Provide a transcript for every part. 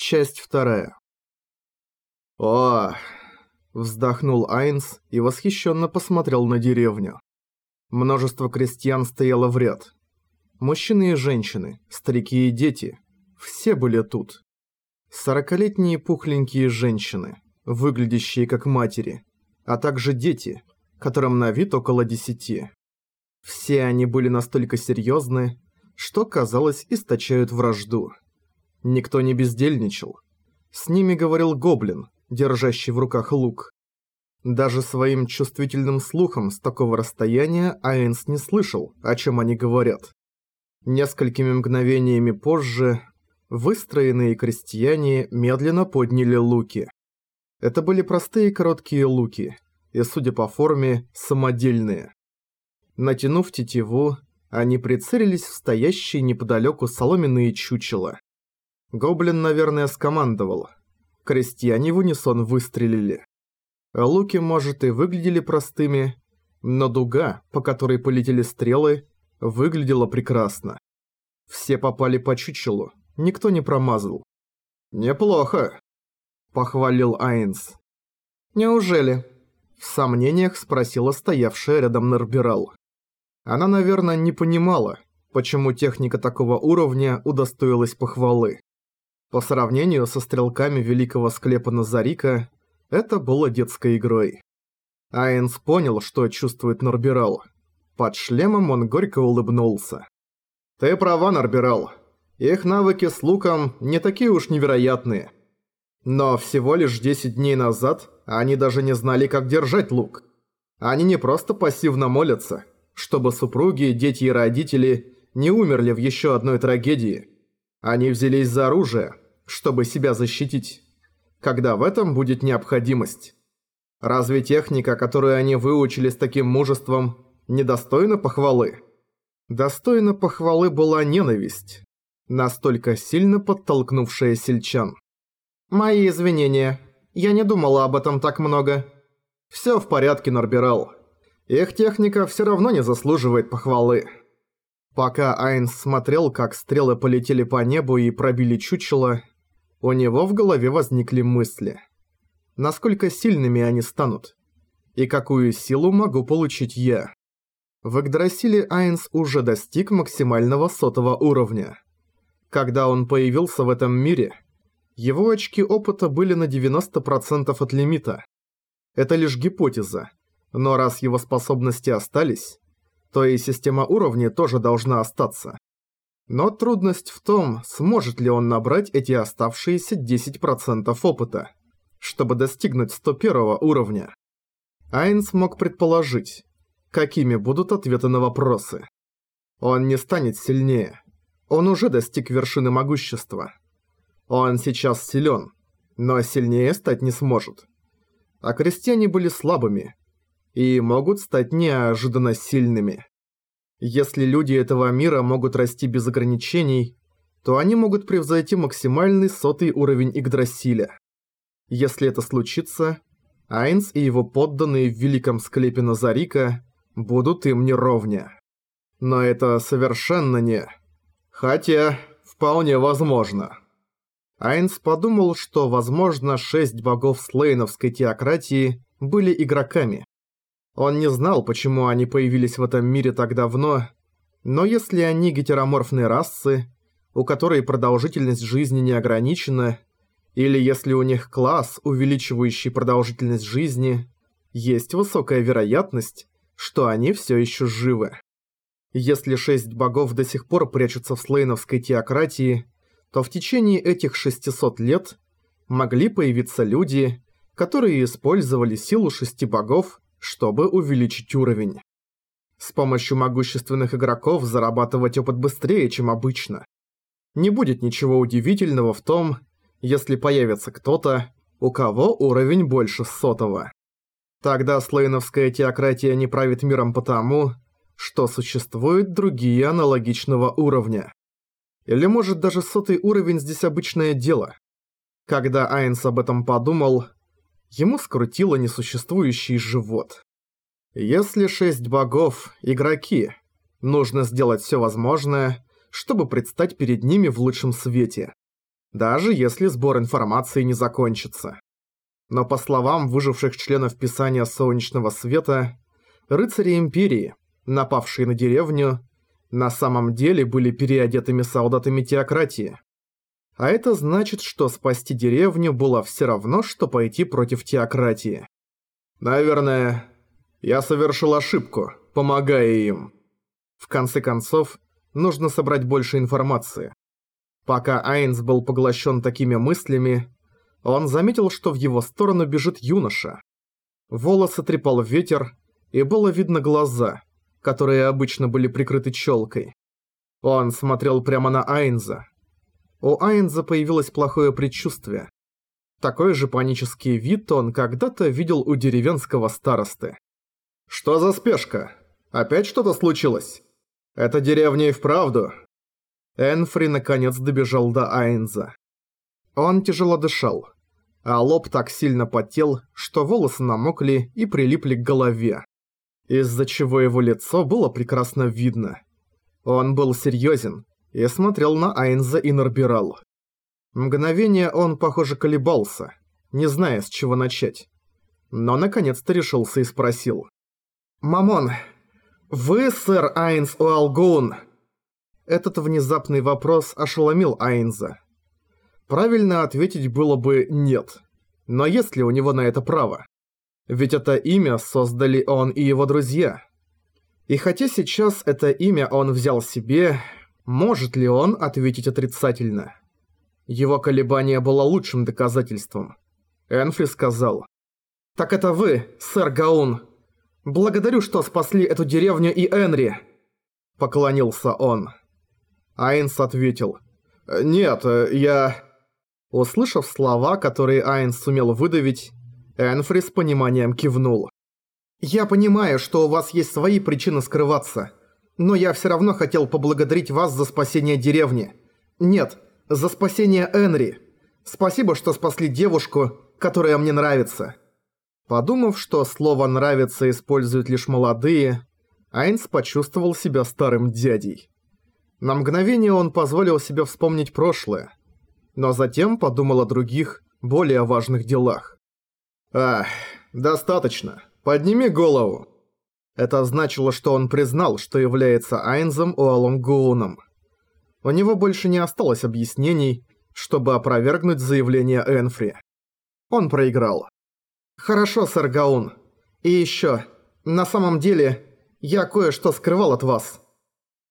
Часть вторая. О, вздохнул Айнс и восхищенно посмотрел на деревню. Множество крестьян стояло в ряд. Мужчины и женщины, старики и дети, все были тут. Сорокалетние пухленькие женщины, выглядящие как матери, а также дети, которым на вид около десяти. Все они были настолько серьезны, что, казалось, источают вражду. Никто не бездельничал. С ними говорил гоблин, держащий в руках лук. Даже своим чувствительным слухом с такого расстояния Айнс не слышал, о чем они говорят. Несколькими мгновениями позже выстроенные крестьяне медленно подняли луки. Это были простые короткие луки, и, судя по форме, самодельные. Натянув тетиву, они прицелились в стоящие неподалеку соломенные чучела. Гоблин, наверное, скомандовал. Крестьяне в унисон выстрелили. Луки, может, и выглядели простыми, но дуга, по которой полетели стрелы, выглядела прекрасно. Все попали по чучелу, никто не промазал. «Неплохо», – похвалил Айнс. «Неужели?» – в сомнениях спросила стоявшая рядом Нербирал. Она, наверное, не понимала, почему техника такого уровня удостоилась похвалы. По сравнению со стрелками великого склепа Назарика, это было детской игрой. Айнс понял, что чувствует Норбирал. Под шлемом он горько улыбнулся. «Ты права, Норбирал. Их навыки с луком не такие уж невероятные. Но всего лишь 10 дней назад они даже не знали, как держать лук. Они не просто пассивно молятся, чтобы супруги, дети и родители не умерли в еще одной трагедии – они взялись за оружие, чтобы себя защитить, когда в этом будет необходимость. Разве техника, которую они выучили с таким мужеством, недостойна похвалы? Достойна похвалы была ненависть, настолько сильно подтолкнувшая сельчан. «Мои извинения. Я не думала об этом так много. Всё в порядке, Норбирал. Их техника всё равно не заслуживает похвалы». Пока Айнс смотрел, как стрелы полетели по небу и пробили чучело, у него в голове возникли мысли. Насколько сильными они станут? И какую силу могу получить я? В Игдрасиле Айнс уже достиг максимального сотого уровня. Когда он появился в этом мире, его очки опыта были на 90% от лимита. Это лишь гипотеза, но раз его способности остались, то и система уровней тоже должна остаться. Но трудность в том, сможет ли он набрать эти оставшиеся 10% опыта, чтобы достигнуть 101 уровня. Айн смог предположить, какими будут ответы на вопросы. Он не станет сильнее. Он уже достиг вершины могущества. Он сейчас силен, но сильнее стать не сможет. А крестьяне были слабыми, и могут стать неожиданно сильными. Если люди этого мира могут расти без ограничений, то они могут превзойти максимальный сотый уровень Игдрасиля. Если это случится, Айнс и его подданные в Великом Склепе Назарика будут им неровня. Но это совершенно не... Хотя, вполне возможно. Айнс подумал, что, возможно, шесть богов слейновской теократии были игроками, он не знал, почему они появились в этом мире так давно, но если они гетероморфные расы, у которой продолжительность жизни не ограничена, или если у них класс, увеличивающий продолжительность жизни, есть высокая вероятность, что они все еще живы. Если шесть богов до сих пор прячутся в слейновской теократии, то в течение этих 600 лет могли появиться люди, которые использовали силу шести богов чтобы увеличить уровень. С помощью могущественных игроков зарабатывать опыт быстрее, чем обычно. Не будет ничего удивительного в том, если появится кто-то, у кого уровень больше сотого. Тогда слейновская теократия не правит миром потому, что существуют другие аналогичного уровня. Или может даже сотый уровень здесь обычное дело. Когда Айнс об этом подумал, ему скрутило несуществующий живот. Если шесть богов – игроки, нужно сделать все возможное, чтобы предстать перед ними в лучшем свете. даже если сбор информации не закончится. Но по словам выживших членов Писания Солнечного Света, рыцари Империи, напавшие на деревню, на самом деле были переодетыми солдатами теократии. А это значит, что спасти деревню было все равно, что пойти против теократии. Наверное, я совершил ошибку, помогая им. В конце концов, нужно собрать больше информации. Пока Айнс был поглощен такими мыслями, он заметил, что в его сторону бежит юноша. Волосы трепал ветер, и было видно глаза, которые обычно были прикрыты челкой. Он смотрел прямо на Айнза. У Айнза появилось плохое предчувствие. Такой же панический вид он когда-то видел у деревенского старосты. «Что за спешка? Опять что-то случилось? Эта деревня и вправду?» Энфри наконец добежал до Айнза. Он тяжело дышал, а лоб так сильно потел, что волосы намокли и прилипли к голове, из-за чего его лицо было прекрасно видно. Он был серьезен и смотрел на Айнза и Норбирал. Мгновение он, похоже, колебался, не зная, с чего начать. Но наконец-то решился и спросил. «Мамон, вы сэр Айнс Уалгун?» Этот внезапный вопрос ошеломил Айнза. Правильно ответить было бы «нет». Но есть ли у него на это право? Ведь это имя создали он и его друзья. И хотя сейчас это имя он взял себе, может ли он ответить отрицательно? Его колебание было лучшим доказательством. Энфри сказал. «Так это вы, сэр Гаун. Благодарю, что спасли эту деревню и Энри». Поклонился он. Айнс ответил. «Нет, я...» Услышав слова, которые Айнс сумел выдавить, Энфри с пониманием кивнул. «Я понимаю, что у вас есть свои причины скрываться, но я все равно хотел поблагодарить вас за спасение деревни. Нет, за спасение Энри. Спасибо, что спасли девушку, которая мне нравится». Подумав, что слово «нравится» используют лишь молодые, Айнс почувствовал себя старым дядей. На мгновение он позволил себе вспомнить прошлое, но затем подумал о других, более важных делах. «Ах, достаточно. Подними голову». Это значило, что он признал, что является Айнзом Уалонгууном. У него больше не осталось объяснений, чтобы опровергнуть заявление Энфри. Он проиграл. «Хорошо, сэр Гаун. И ещё, на самом деле, я кое-что скрывал от вас».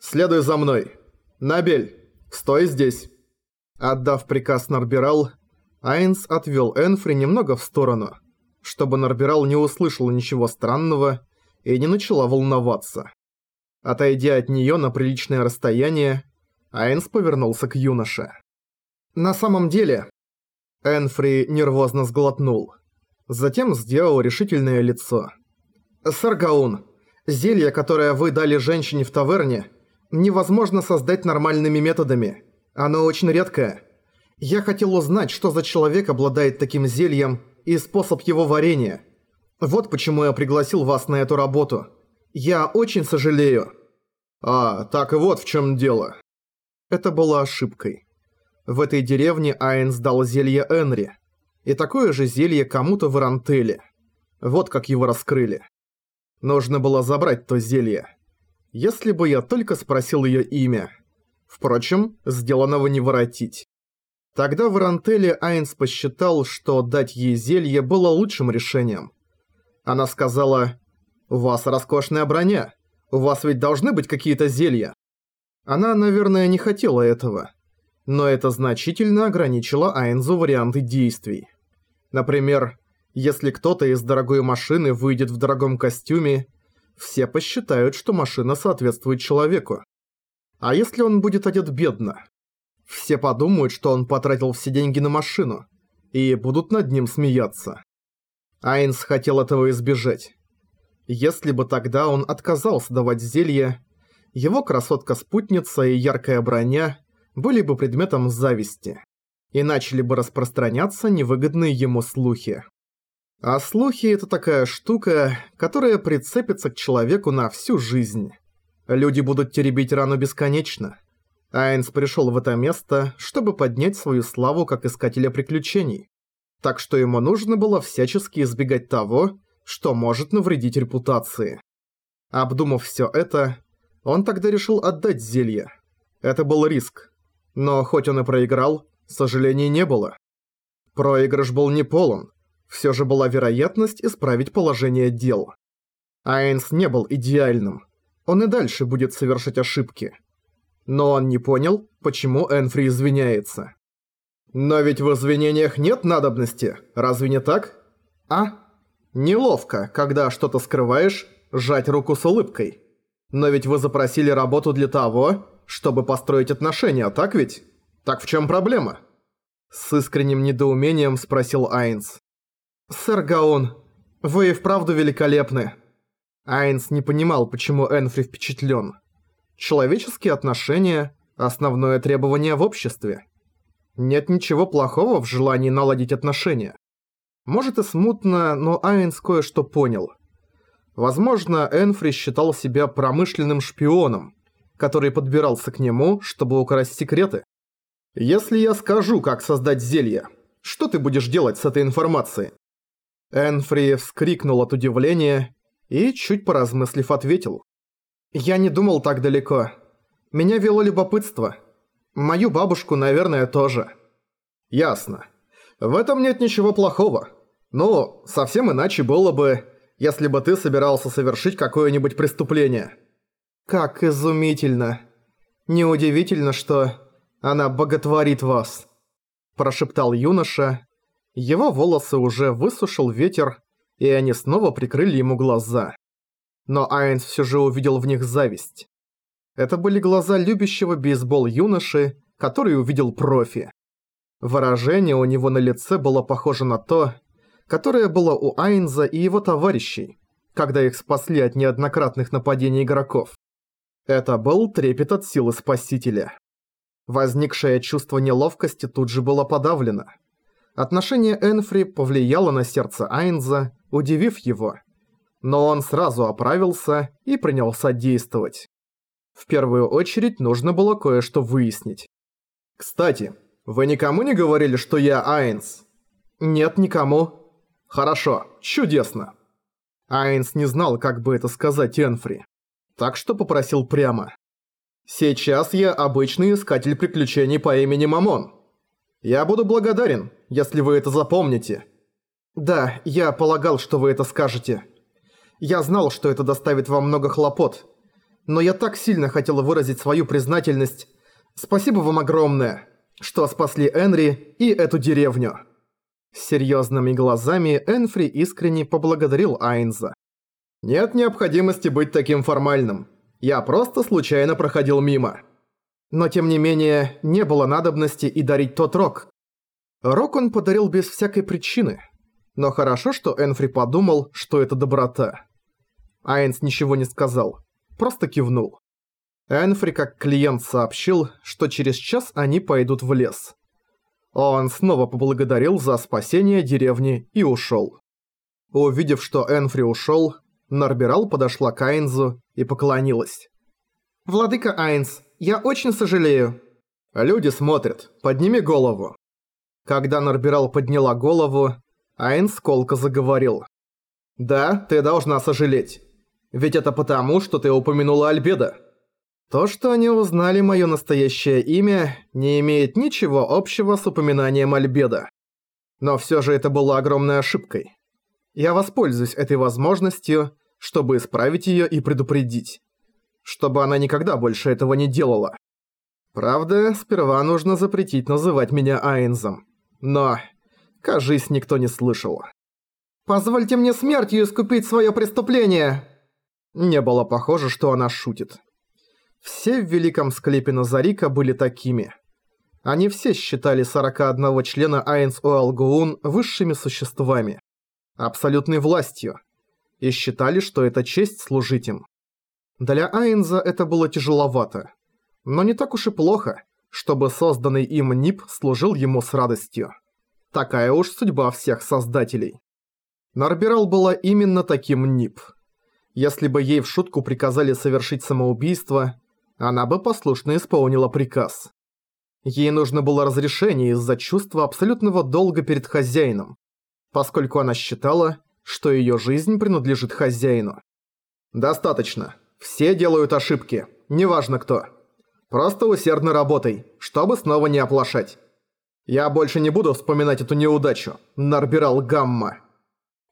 «Следуй за мной. Набель, стой здесь». Отдав приказ Нарбирал, Айнс отвел Энфри немного в сторону, чтобы Нарбирал не услышал ничего странного и не начала волноваться. Отойдя от нее на приличное расстояние, Айнс повернулся к юноше. «На самом деле...» Энфри нервозно сглотнул. Затем сделал решительное лицо. «Сэр Гаун, зелье, которое вы дали женщине в таверне, невозможно создать нормальными методами. Оно очень редкое. Я хотел узнать, что за человек обладает таким зельем и способ его варения. Вот почему я пригласил вас на эту работу. Я очень сожалею». «А, так и вот в чем дело». Это было ошибкой. В этой деревне Айн сдал зелье Энри. И такое же зелье кому-то в Ирантеле. Вот как его раскрыли. Нужно было забрать то зелье. Если бы я только спросил её имя. Впрочем, сделанного не воротить. Тогда в Рантеле Айнс посчитал, что дать ей зелье было лучшим решением. Она сказала, «У вас роскошная броня, у вас ведь должны быть какие-то зелья». Она, наверное, не хотела этого. Но это значительно ограничило Айнзу варианты действий. Например, если кто-то из дорогой машины выйдет в дорогом костюме, все посчитают, что машина соответствует человеку. А если он будет одет бедно? Все подумают, что он потратил все деньги на машину, и будут над ним смеяться. Айнс хотел этого избежать. Если бы тогда он отказался давать зелье, его красотка-спутница и яркая броня были бы предметом зависти, и начали бы распространяться невыгодные ему слухи. А слухи – это такая штука, которая прицепится к человеку на всю жизнь. Люди будут теребить рану бесконечно. Айнс пришел в это место, чтобы поднять свою славу как искателя приключений. Так что ему нужно было всячески избегать того, что может навредить репутации. Обдумав все это, он тогда решил отдать зелье. Это был риск. Но хоть он и проиграл, сожалений не было. Проигрыш был не полон. Все же была вероятность исправить положение дел. Айнс не был идеальным. Он и дальше будет совершать ошибки. Но он не понял, почему Энфри извиняется. «Но ведь в извинениях нет надобности, разве не так?» «А?» «Неловко, когда что-то скрываешь, сжать руку с улыбкой. Но ведь вы запросили работу для того, чтобы построить отношения, так ведь? Так в чем проблема?» С искренним недоумением спросил Айнс. «Сэр Гаон, вы и вправду великолепны». Айнс не понимал, почему Энфри впечатлен. Человеческие отношения – основное требование в обществе. Нет ничего плохого в желании наладить отношения. Может и смутно, но Айнс кое-что понял. Возможно, Энфри считал себя промышленным шпионом, который подбирался к нему, чтобы украсть секреты. «Если я скажу, как создать зелье, что ты будешь делать с этой информацией?» Энфри вскрикнул от удивления и, чуть поразмыслив, ответил. «Я не думал так далеко. Меня вело любопытство. Мою бабушку, наверное, тоже». «Ясно. В этом нет ничего плохого. Но совсем иначе было бы, если бы ты собирался совершить какое-нибудь преступление». «Как изумительно. Неудивительно, что она боготворит вас», – прошептал юноша. Его волосы уже высушил ветер, и они снова прикрыли ему глаза. Но Айнс все же увидел в них зависть. Это были глаза любящего бейсбол юноши, который увидел профи. Выражение у него на лице было похоже на то, которое было у Айнза и его товарищей, когда их спасли от неоднократных нападений игроков. Это был трепет от силы Спасителя. Возникшее чувство неловкости тут же было подавлено. Отношение Энфри повлияло на сердце Айнза, удивив его. Но он сразу оправился и принялся действовать. В первую очередь нужно было кое-что выяснить. «Кстати, вы никому не говорили, что я Айнс?» «Нет, никому». «Хорошо, чудесно». Айнс не знал, как бы это сказать Энфри, так что попросил прямо. «Сейчас я обычный искатель приключений по имени Мамон. Я буду благодарен, если вы это запомните». «Да, я полагал, что вы это скажете. Я знал, что это доставит вам много хлопот. Но я так сильно хотел выразить свою признательность. Спасибо вам огромное, что спасли Энри и эту деревню». С серьёзными глазами Энфри искренне поблагодарил Айнза. «Нет необходимости быть таким формальным. Я просто случайно проходил мимо». Но тем не менее, не было надобности и дарить тот рок. Рок он подарил без всякой причины – но хорошо, что Энфри подумал, что это доброта. Айнс ничего не сказал, просто кивнул. Энфри как клиент сообщил, что через час они пойдут в лес. Он снова поблагодарил за спасение деревни и ушел. Увидев, что Энфри ушел, Нарбирал подошла к Айнзу и поклонилась. «Владыка Айнс, я очень сожалею». «Люди смотрят, подними голову». Когда Нарбирал подняла голову, Айнс колко заговорил. «Да, ты должна сожалеть. Ведь это потому, что ты упомянула Альбеда. То, что они узнали мое настоящее имя, не имеет ничего общего с упоминанием Альбеда. Но все же это было огромной ошибкой. Я воспользуюсь этой возможностью, чтобы исправить ее и предупредить. Чтобы она никогда больше этого не делала. Правда, сперва нужно запретить называть меня Айнзом. Но Кажись, никто не слышал. «Позвольте мне смертью искупить свое преступление!» Не было похоже, что она шутит. Все в Великом Склепе Назарика были такими. Они все считали 41 члена Айнс Уэлгуун высшими существами, абсолютной властью, и считали, что это честь служить им. Для Айнза это было тяжеловато, но не так уж и плохо, чтобы созданный им НИП служил ему с радостью. Такая уж судьба всех создателей. Нарбирал была именно таким НИП. Если бы ей в шутку приказали совершить самоубийство, она бы послушно исполнила приказ. Ей нужно было разрешение из-за чувства абсолютного долга перед хозяином, поскольку она считала, что её жизнь принадлежит хозяину. «Достаточно. Все делают ошибки, неважно кто. Просто усердно работай, чтобы снова не оплошать. Я больше не буду вспоминать эту неудачу, Нарбирал Гамма».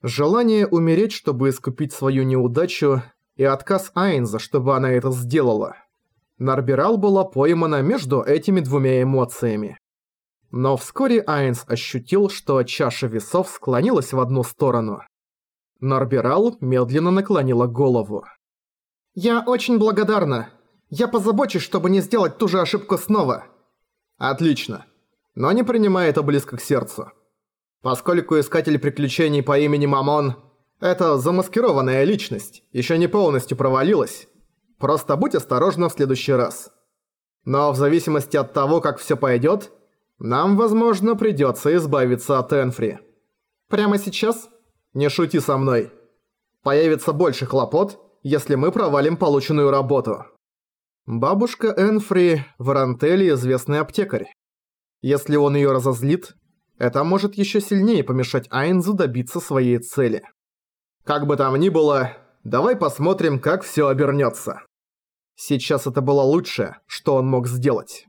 Желание умереть, чтобы искупить свою неудачу, и отказ Айнза, чтобы она это сделала. Нарбирал была поймана между этими двумя эмоциями. Но вскоре Айнс ощутил, что чаша весов склонилась в одну сторону. Нарбирал медленно наклонила голову. «Я очень благодарна. Я позабочусь, чтобы не сделать ту же ошибку снова». «Отлично. Но не принимай это близко к сердцу. Поскольку искатель приключений по имени Мамон – это замаскированная личность, еще не полностью провалилась, просто будь осторожна в следующий раз. Но в зависимости от того, как все пойдет, нам, возможно, придется избавиться от Энфри. Прямо сейчас? Не шути со мной. Появится больше хлопот, если мы провалим полученную работу. Бабушка Энфри в Арантеле известный аптекарь. Если он её разозлит, это может ещё сильнее помешать Айнзу добиться своей цели. Как бы там ни было, давай посмотрим, как всё обернётся. Сейчас это было лучшее, что он мог сделать.